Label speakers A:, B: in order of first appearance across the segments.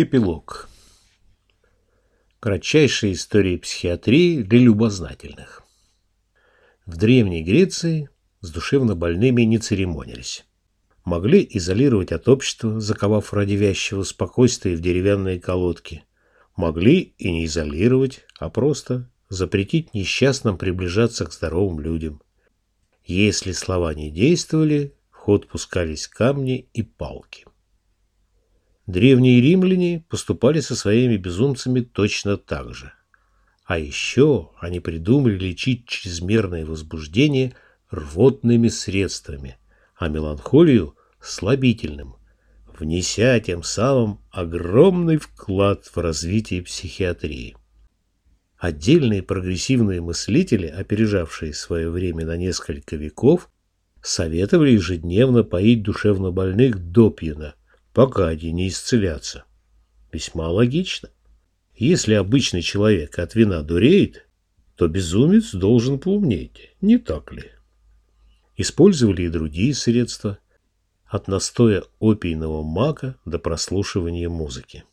A: Эпилог. Кратчайшая история психиатрии для любознательных. В Древней Греции с душевно больными не церемонились. Могли изолировать от общества, заковав ради вязчего спокойствия в деревянные колодки. Могли и не изолировать, а просто запретить несчастным приближаться к здоровым людям. Если слова не действовали, в ход пускались камни и палки. Древние римляне поступали со своими безумцами точно так же. А еще они придумали лечить чрезмерное возбуждение рвотными средствами, а меланхолию – слабительным, внеся тем самым огромный вклад в развитие психиатрии. Отдельные прогрессивные мыслители, опережавшие свое время на несколько веков, советовали ежедневно поить душевнобольных до пьяна, пока они не исцелятся. Весьма логично. Если обычный человек от вина дуреет, то безумец должен поумнеть, не так ли? Использовали и другие средства, от настоя опийного мака до прослушивания музыки.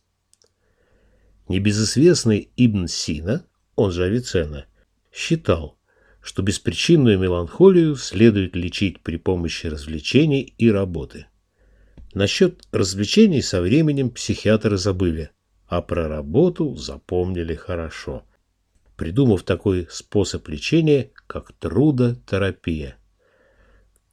A: Небезызвестный Ибн Сина, он же Авиценна, считал, что беспричинную меланхолию следует лечить при помощи развлечений и работы – Насчет развлечений со временем психиатры забыли, а про работу запомнили хорошо, придумав такой способ лечения, как трудотерапия.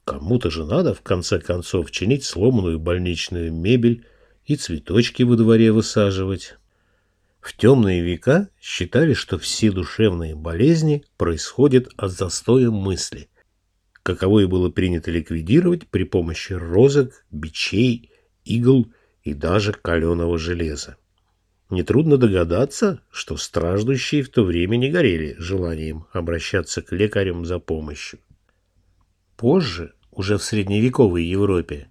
A: Кому-то же надо, в конце концов, чинить сломанную больничную мебель и цветочки во дворе высаживать. В темные века считали, что все душевные болезни происходят от застоя мысли, каковое было принято ликвидировать при помощи розок, бичей, игл и даже каленого железа. Нетрудно догадаться, что страждущие в то время не горели желанием обращаться к лекарям за помощью. Позже, уже в средневековой Европе,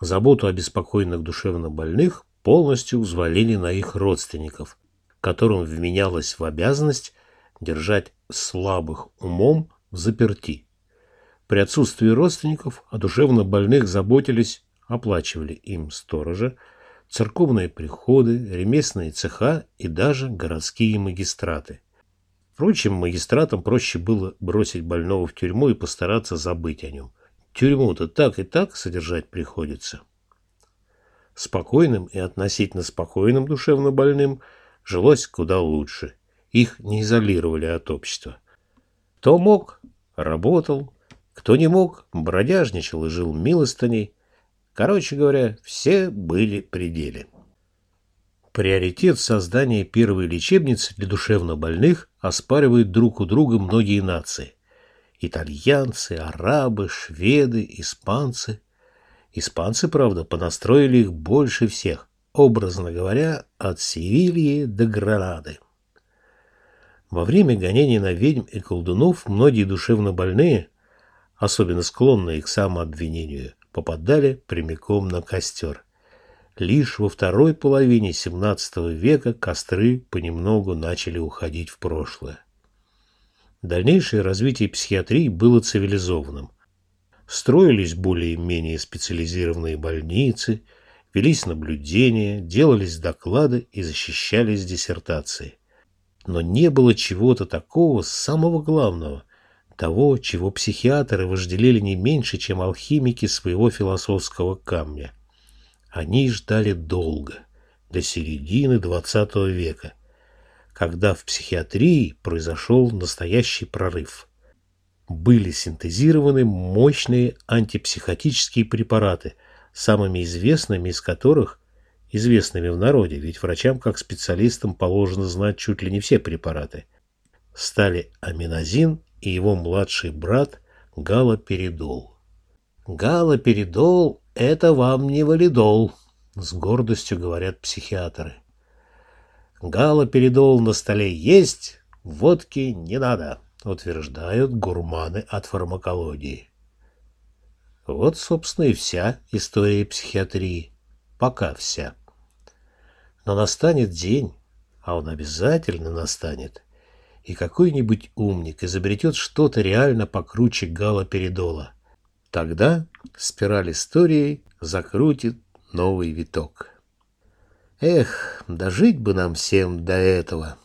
A: заботу о беспокойных душевнобольных полностью взвалили на их родственников, которым вменялось в обязанность держать слабых умом в заперти. При отсутствии родственников о душевно больных заботились, оплачивали им сторожа, церковные приходы, ремесленные цеха и даже городские магистраты. Впрочем, магистратам проще было бросить больного в тюрьму и постараться забыть о нем. Тюрьму-то так и так содержать приходится. Спокойным и относительно спокойным душевно больным жилось куда лучше. Их не изолировали от общества. Кто мог, работал, кто не мог, бродяжничал и жил милостыней. Короче говоря, все были пределе. Приоритет создания первой лечебницы для душевнобольных оспаривают друг у друга многие нации. Итальянцы, арабы, шведы, испанцы. Испанцы, правда, понастроили их больше всех, образно говоря, от Севильи до Гранады. Во время гонений на ведьм и колдунов многие душевнобольные – особенно склонные к самообвинению, попадали прямиком на костер. Лишь во второй половине XVII века костры понемногу начали уходить в прошлое. Дальнейшее развитие психиатрии было цивилизованным. Строились более-менее специализированные больницы, велись наблюдения, делались доклады и защищались диссертации. Но не было чего-то такого самого главного, того, чего психиатры вожделели не меньше, чем алхимики своего философского камня. Они ждали долго, до середины XX века, когда в психиатрии произошел настоящий прорыв. Были синтезированы мощные антипсихотические препараты, самыми известными из которых известными в народе, ведь врачам как специалистам положено знать чуть ли не все препараты, стали аминозин и его младший брат Галоперидол. Галоперидол – это вам не валидол, с гордостью говорят психиатры. Галоперидол на столе есть, водки не надо, утверждают гурманы от фармакологии. Вот, собственно, и вся история психиатрии. Пока вся. Но настанет день, а он обязательно настанет – и какой-нибудь умник изобретет что-то реально покруче галоперидола. Тогда спираль истории закрутит новый виток. Эх, дожить бы нам всем до этого.